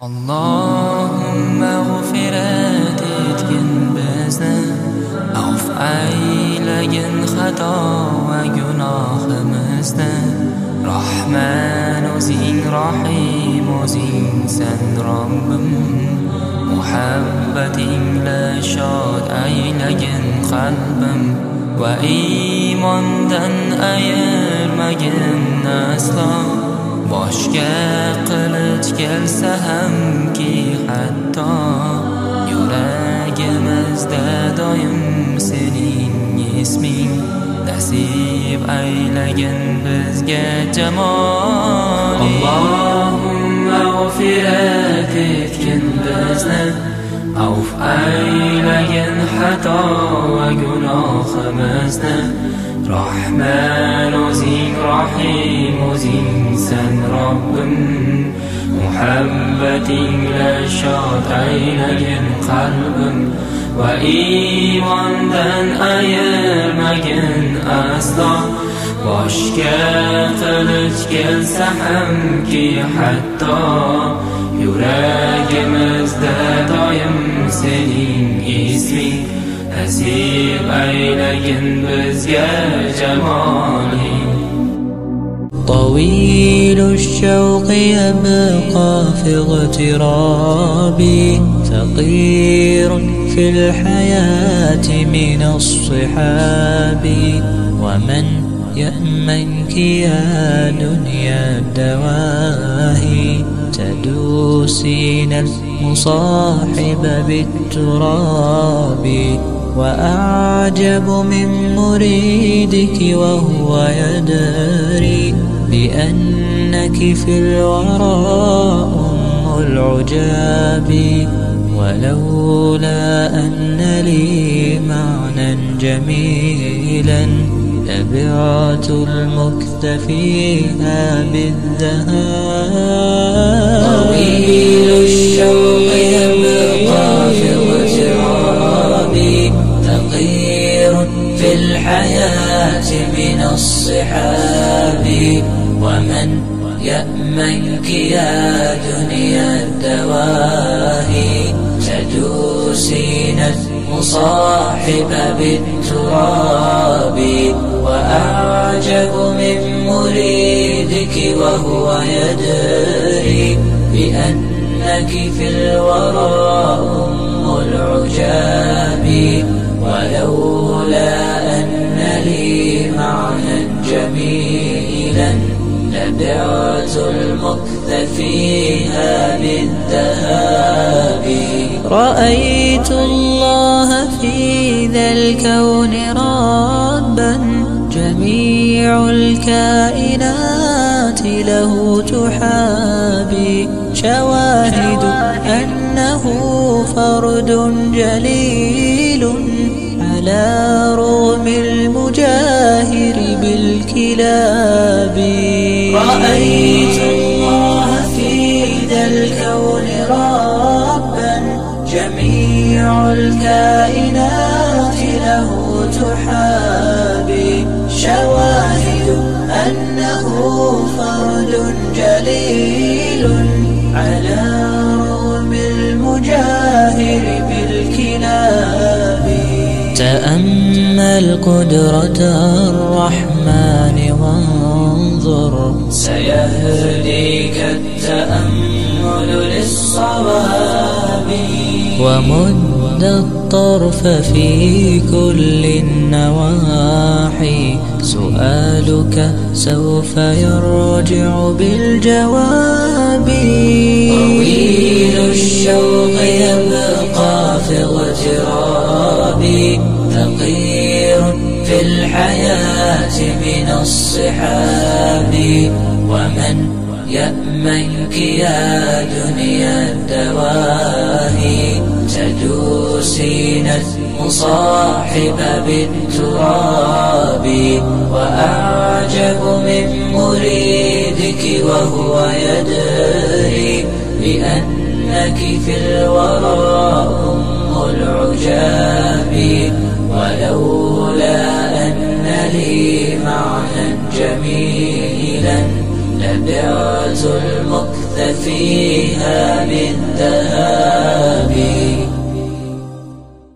Allohumma g'ufirat etgin bizni Avf aylagin xato va gunohimizni Rahman o'zing Rahim o'zingsan Robbim. Muhabbatingla shod aylagin qalbim Va iymondan ayirmagin aslo. Boshga kelsa hamki hatto yuragimizda doim sening isming nasib aylagin bizga jamoli. Allohumma mag'firat etgin bizni Avf aylagin xato va gunohimizni. Rahman o'zing rohim o'zingsan Robbim. Muhabbatingla shod aylagin qalbim va iymondan ayirmagin aslo. Boshga qilich kelsa hamki hatto yuragimizda doim sening isming nasib aylagin bizga jamol. طويل الشوق يبقى في اغترابي ثقير في الحياة من الصحاب ومن يأمنك يا دنيا الدواهي تدوسين المصاحب بالتراب وأعجب من مريدك وهو يدري بأنك في الورى أم العجاب ولولا أن لي معنى جميلا لبعت المكث فيها بالذهاب. طويل الشوق يبقى في اغترابي ثقير في الحياة من الصحاب. ومن يأمنك يا دنيا الدواهي تدوسين المصاحب بالتراب وأعجب من مريدك وهو يدري بأنك في الورى أم العجاب ولولا لبعت المكث فيها بالذهاب. رأيت الله في ذا الكون ربا جميع الكائنات له تحابي. شواهد أنه فرد جليل الكون ربا جميع الكائنات له تحابي. شواهد أنه فرد جليل على رغم المجاهر بالكلاب تأمل قدرة الرحمن وانظر. سيهديك ومد الطرف في كل النواحي. سؤالك سوف يرجع بالجواب. طويل الشوق يبقى في اغترابي ثقير في الحياة من الصحاب. ومن يأمنك يا دنيا الدواهي تدوسين المصاحب بالتراب وأعجب من مريدك وهو يدري بأنك في الورى أم العجاب. ولولا أن لي معنى جميلا نبعث المكث فيها بالذهاب